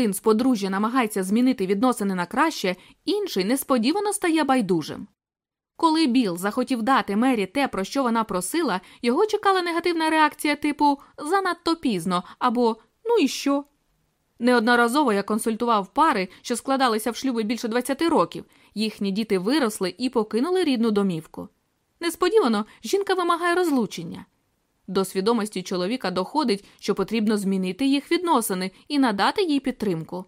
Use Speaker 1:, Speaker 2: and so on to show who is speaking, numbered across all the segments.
Speaker 1: один з подружжя намагається змінити відносини на краще, інший несподівано стає байдужим. Коли Біл захотів дати Мері те, про що вона просила, його чекала негативна реакція типу занадто пізно або ну і що. Неодноразово я консультував пари, що складалися в шлюбі більше 20 років, їхні діти виросли і покинули рідну домівку. Несподівано жінка вимагає розлучення. До свідомості чоловіка доходить, що потрібно змінити їх відносини і надати їй підтримку.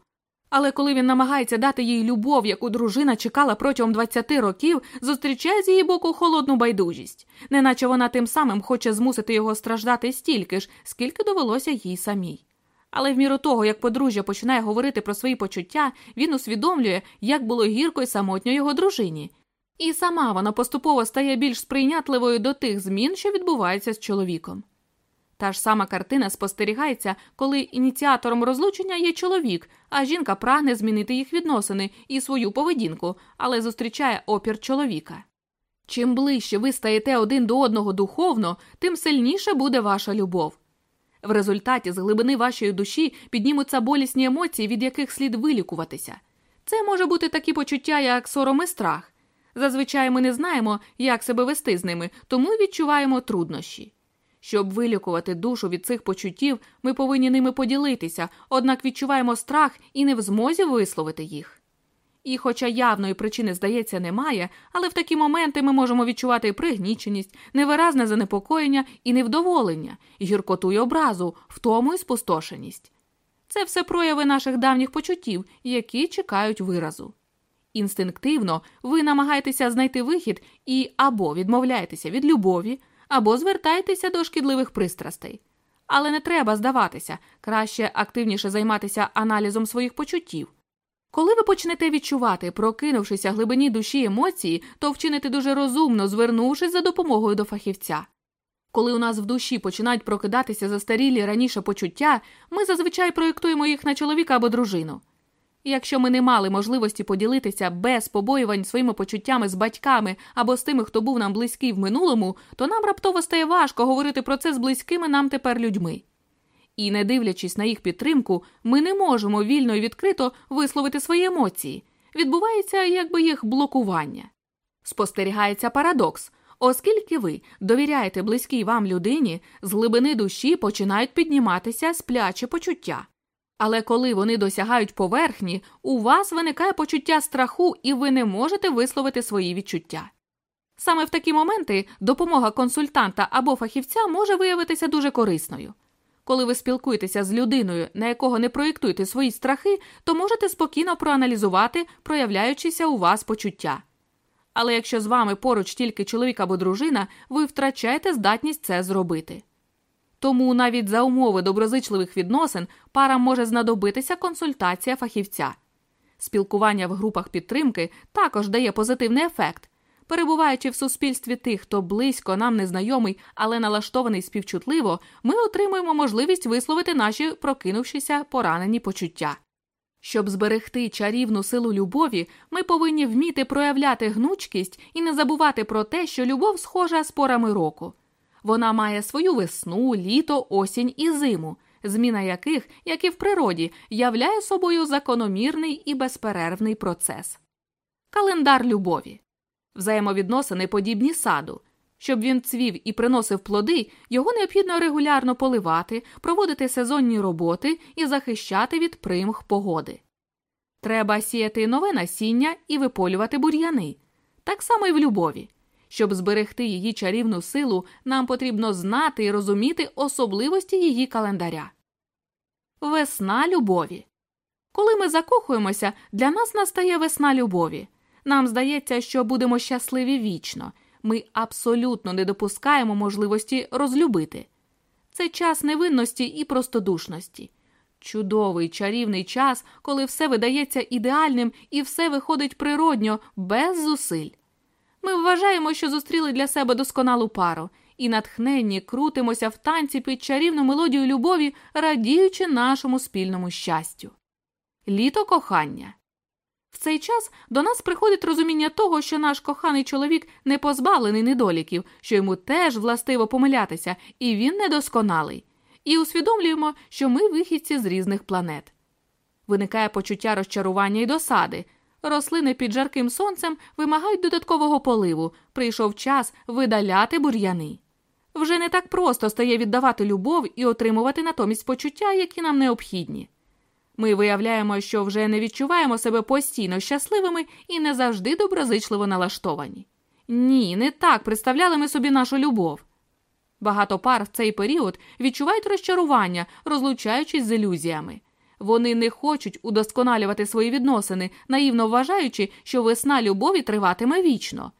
Speaker 1: Але коли він намагається дати їй любов, яку дружина чекала протягом 20 років, зустрічає з її боку холодну байдужість, неначе вона тим самим хоче змусити його страждати стільки ж, скільки довелося їй самій. Але в міру того, як подружжя починає говорити про свої почуття, він усвідомлює, як було гірко й самотньо його дружині. І сама вона поступово стає більш сприйнятливою до тих змін, що відбуваються з чоловіком. Та ж сама картина спостерігається, коли ініціатором розлучення є чоловік, а жінка прагне змінити їх відносини і свою поведінку, але зустрічає опір чоловіка. Чим ближче ви стаєте один до одного духовно, тим сильніше буде ваша любов. В результаті з глибини вашої душі піднімуться болісні емоції, від яких слід вилікуватися. Це може бути такі почуття, як сором і страх. Зазвичай ми не знаємо, як себе вести з ними, тому відчуваємо труднощі. Щоб вилікувати душу від цих почуттів, ми повинні ними поділитися, однак відчуваємо страх і не в змозі висловити їх. І, хоча явної причини, здається, немає, але в такі моменти ми можемо відчувати пригніченість, невиразне занепокоєння і невдоволення, гіркоту й образу, втому і спустошеність. Це все прояви наших давніх почуттів, які чекають виразу. Інстинктивно ви намагаєтеся знайти вихід і або відмовляєтеся від любові, або звертаєтеся до шкідливих пристрастей. Але не треба здаватися, краще активніше займатися аналізом своїх почуттів. Коли ви почнете відчувати, прокинувшися глибині душі емоції, то вчините дуже розумно, звернувшись за допомогою до фахівця. Коли у нас в душі починають прокидатися застарілі раніше почуття, ми зазвичай проєктуємо їх на чоловіка або дружину. Якщо ми не мали можливості поділитися без побоювань своїми почуттями з батьками або з тими, хто був нам близький в минулому, то нам раптово стає важко говорити про це з близькими нам тепер людьми. І, не дивлячись на їх підтримку, ми не можемо вільно і відкрито висловити свої емоції. Відбувається якби їх блокування. Спостерігається парадокс. Оскільки ви довіряєте близькій вам людині, з глибини душі починають підніматися сплячі почуття. Але коли вони досягають поверхні, у вас виникає почуття страху, і ви не можете висловити свої відчуття. Саме в такі моменти допомога консультанта або фахівця може виявитися дуже корисною. Коли ви спілкуєтеся з людиною, на якого не проєктуєте свої страхи, то можете спокійно проаналізувати проявляючися у вас почуття. Але якщо з вами поруч тільки чоловік або дружина, ви втрачаєте здатність це зробити. Тому навіть за умови доброзичливих відносин парам може знадобитися консультація фахівця. Спілкування в групах підтримки також дає позитивний ефект. Перебуваючи в суспільстві тих, хто близько нам незнайомий, але налаштований співчутливо, ми отримуємо можливість висловити наші прокинувшися поранені почуття. Щоб зберегти чарівну силу любові, ми повинні вміти проявляти гнучкість і не забувати про те, що любов схожа з порами року. Вона має свою весну, літо, осінь і зиму, зміна яких, як і в природі, являє собою закономірний і безперервний процес. Календар любові взаємовідносини подібні саду. Щоб він цвів і приносив плоди, його необхідно регулярно поливати, проводити сезонні роботи і захищати від примх погоди. Треба сіяти нове насіння і виполювати бур'яни. Так само і в любові. Щоб зберегти її чарівну силу, нам потрібно знати і розуміти особливості її календаря. Весна любові. Коли ми закохуємося, для нас настає весна любові. Нам здається, що будемо щасливі вічно. Ми абсолютно не допускаємо можливості розлюбити. Це час невинності і простодушності. Чудовий чарівний час, коли все видається ідеальним і все виходить природньо, без зусиль. Ми вважаємо, що зустріли для себе досконалу пару, і натхненні крутимося в танці під чарівну мелодію любові, радіючи нашому спільному щастю. Літо кохання. В цей час до нас приходить розуміння того, що наш коханий чоловік не позбавлений недоліків, що йому теж властиво помилятися, і він недосконалий, і усвідомлюємо, що ми вихідці з різних планет. Виникає почуття розчарування і досади. Рослини під жарким сонцем вимагають додаткового поливу. Прийшов час видаляти бур'яни. Вже не так просто стає віддавати любов і отримувати натомість почуття, які нам необхідні. Ми виявляємо, що вже не відчуваємо себе постійно щасливими і не завжди доброзичливо налаштовані. Ні, не так представляли ми собі нашу любов. Багато пар в цей період відчувають розчарування, розлучаючись з ілюзіями. Вони не хочуть удосконалювати свої відносини, наївно вважаючи, що весна любові триватиме вічно.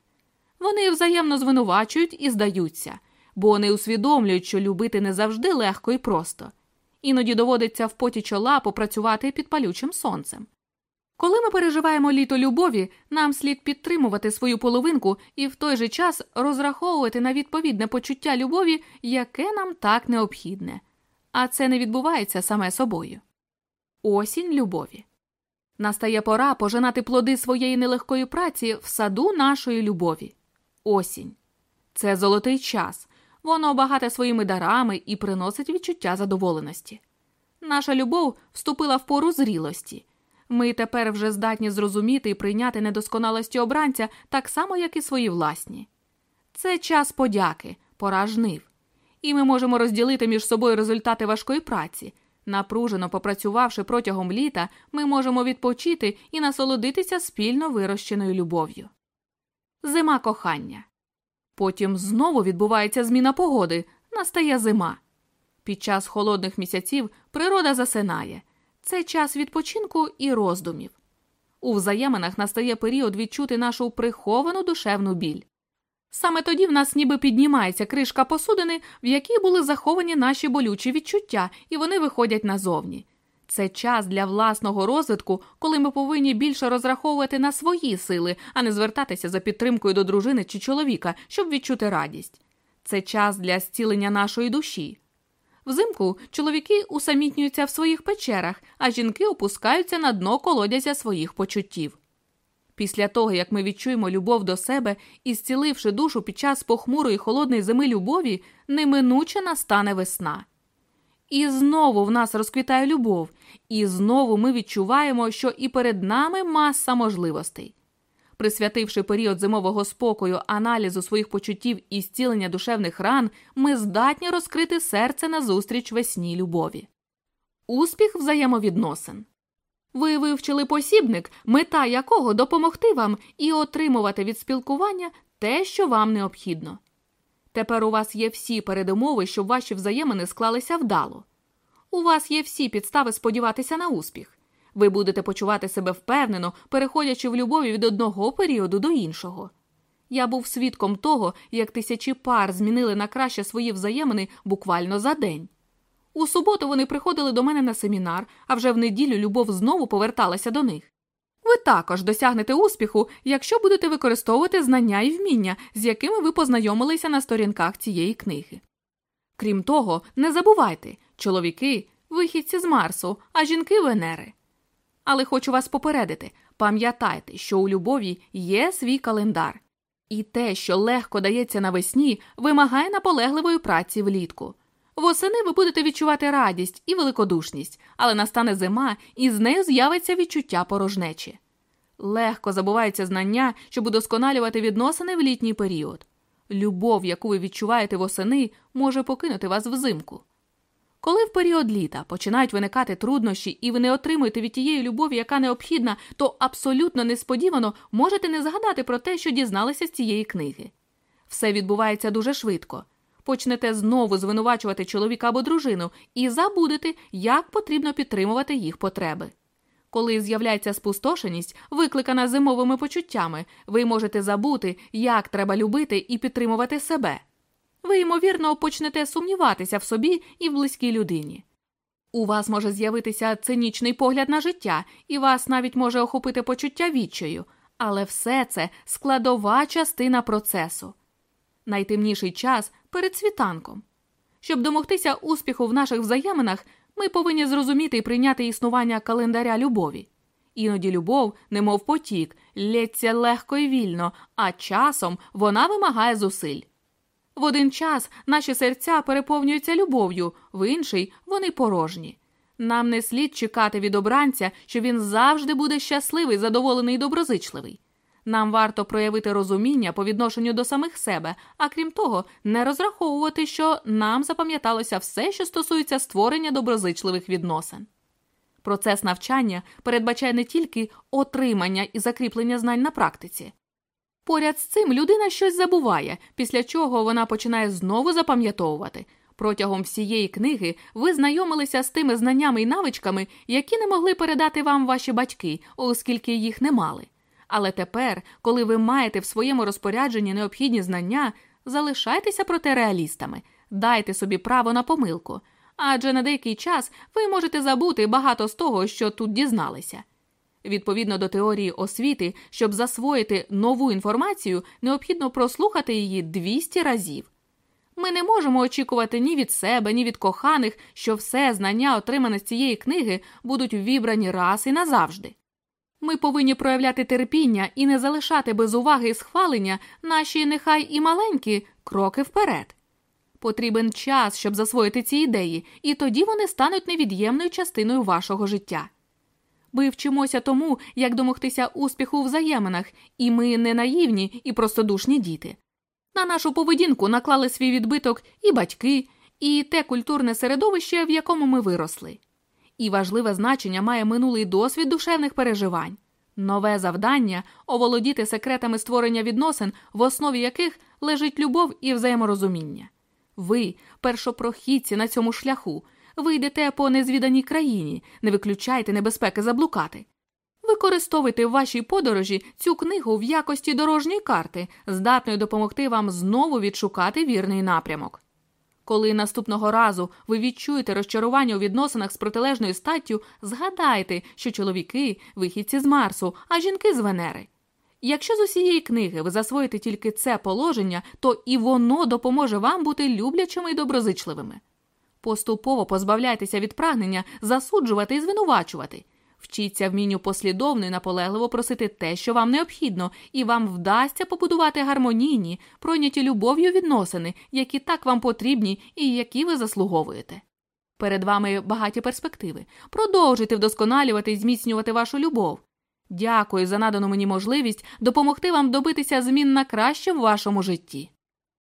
Speaker 1: Вони взаємно звинувачують і здаються, бо не усвідомлюють, що любити не завжди легко і просто. Іноді доводиться в поті чола попрацювати під палючим сонцем. Коли ми переживаємо літо любові, нам слід підтримувати свою половинку і в той же час розраховувати на відповідне почуття любові, яке нам так необхідне. А це не відбувається саме собою. Осінь любові. Настає пора пожинати плоди своєї нелегкої праці в саду нашої любові. Осінь. Це золотий час. Воно багате своїми дарами і приносить відчуття задоволеності. Наша любов вступила в пору зрілості. Ми тепер вже здатні зрозуміти і прийняти недосконалості обранця так само, як і свої власні. Це час подяки, пора жнив. І ми можемо розділити між собою результати важкої праці. Напружено попрацювавши протягом літа, ми можемо відпочити і насолодитися спільно вирощеною любов'ю. Зима кохання. Потім знову відбувається зміна погоди, настає зима. Під час холодних місяців природа засинає. Це час відпочинку і роздумів. У взаєминах настає період відчути нашу приховану душевну біль. Саме тоді в нас ніби піднімається кришка посудини, в якій були заховані наші болючі відчуття, і вони виходять назовні. Це час для власного розвитку, коли ми повинні більше розраховувати на свої сили, а не звертатися за підтримкою до дружини чи чоловіка, щоб відчути радість. Це час для зцілення нашої душі. Взимку чоловіки усамітнюються в своїх печерах, а жінки опускаються на дно колодязя своїх почуттів. Після того, як ми відчуємо любов до себе і зціливши душу під час похмурої холодної зими любові, неминуче настане весна. І знову в нас розквітає любов, і знову ми відчуваємо, що і перед нами маса можливостей. Присвятивши період зимового спокою, аналізу своїх почуттів і зцілення душевних ран, ми здатні розкрити серце назустріч весні любові. Успіх взаємовідносин. Ви вивчили посібник, мета якого допомогти вам і отримувати від спілкування те, що вам необхідно. Тепер у вас є всі передумови, щоб ваші взаємини склалися вдало. У вас є всі підстави сподіватися на успіх. Ви будете почувати себе впевнено, переходячи в любові від одного періоду до іншого. Я був свідком того, як тисячі пар змінили на краще свої взаємини буквально за день. У суботу вони приходили до мене на семінар, а вже в неділю любов знову поверталася до них. Ви також досягнете успіху, якщо будете використовувати знання і вміння, з якими ви познайомилися на сторінках цієї книги. Крім того, не забувайте чоловіки вихідці з Марсу, а жінки Венери. Але хочу вас попередити пам'ятайте, що у любові є свій календар, і те, що легко дається навесні, вимагає наполегливої праці влітку. Восени ви будете відчувати радість і великодушність, але настане зима, і з нею з'явиться відчуття порожнечі. Легко забуваються знання, щоб удосконалювати відносини в літній період. Любов, яку ви відчуваєте восени, може покинути вас взимку. Коли в період літа починають виникати труднощі, і ви не отримуєте від тієї любові, яка необхідна, то абсолютно несподівано можете не згадати про те, що дізналися з цієї книги. Все відбувається дуже швидко. Почнете знову звинувачувати чоловіка або дружину і забудете, як потрібно підтримувати їх потреби. Коли з'являється спустошеність, викликана зимовими почуттями, ви можете забути, як треба любити і підтримувати себе ви, ймовірно, почнете сумніватися в собі і в близькій людині. У вас може з'явитися цинічний погляд на життя, і вас навіть може охопити почуття відчаю, але все це складова частина процесу. Найтемніший час перед світанком. Щоб домогтися успіху в наших взаєминах, ми повинні зрозуміти і прийняти існування календаря любові. Іноді любов, немов потік, лється легко і вільно, а часом вона вимагає зусиль. В один час наші серця переповнюються любов'ю, в інший вони порожні. Нам не слід чекати від обранця, що він завжди буде щасливий, задоволений і доброзичливий. Нам варто проявити розуміння по відношенню до самих себе, а крім того, не розраховувати, що нам запам'яталося все, що стосується створення доброзичливих відносин. Процес навчання передбачає не тільки отримання і закріплення знань на практиці. Поряд з цим людина щось забуває, після чого вона починає знову запам'ятовувати. Протягом всієї книги ви знайомилися з тими знаннями і навичками, які не могли передати вам ваші батьки, оскільки їх не мали. Але тепер, коли ви маєте в своєму розпорядженні необхідні знання, залишайтеся проте реалістами, дайте собі право на помилку, адже на деякий час ви можете забути багато з того, що тут дізналися. Відповідно до теорії освіти, щоб засвоїти нову інформацію, необхідно прослухати її 200 разів. Ми не можемо очікувати ні від себе, ні від коханих, що все знання, отримане з цієї книги, будуть вібрані раз і назавжди. Ми повинні проявляти терпіння і не залишати без уваги і схвалення наші нехай і маленькі кроки вперед. Потрібен час, щоб засвоїти ці ідеї, і тоді вони стануть невід'ємною частиною вашого життя. Ми вчимося тому, як домогтися успіху у взаєминах, і ми не наївні і простодушні діти. На нашу поведінку наклали свій відбиток і батьки, і те культурне середовище, в якому ми виросли. І важливе значення має минулий досвід душевних переживань, нове завдання оволодіти секретами створення відносин, в основі яких лежить любов і взаєморозуміння. Ви, першопрохідці на цьому шляху, ви йдете по незвіданій країні, не виключайте небезпеки заблукати. Використовуйте в вашій подорожі цю книгу в якості дорожньої карти, здатної допомогти вам знову відшукати вірний напрямок. Коли наступного разу ви відчуєте розчарування у відносинах з протилежною статтю, згадайте, що чоловіки вихідці з Марсу, а жінки з Венери. Якщо з усієї книги ви засвоїте тільки це положення, то і воно допоможе вам бути люблячими і доброзичливими. Поступово позбавляйтеся від прагнення засуджувати і звинувачувати. Вчіться вмінню послідовно і наполегливо просити те, що вам необхідно, і вам вдасться побудувати гармонійні, пройняті любов'ю відносини, які так вам потрібні і які ви заслуговуєте. Перед вами багаті перспективи. Продовжуйте вдосконалювати і зміцнювати вашу любов. Дякую за надану мені можливість допомогти вам добитися змін на краще в вашому житті.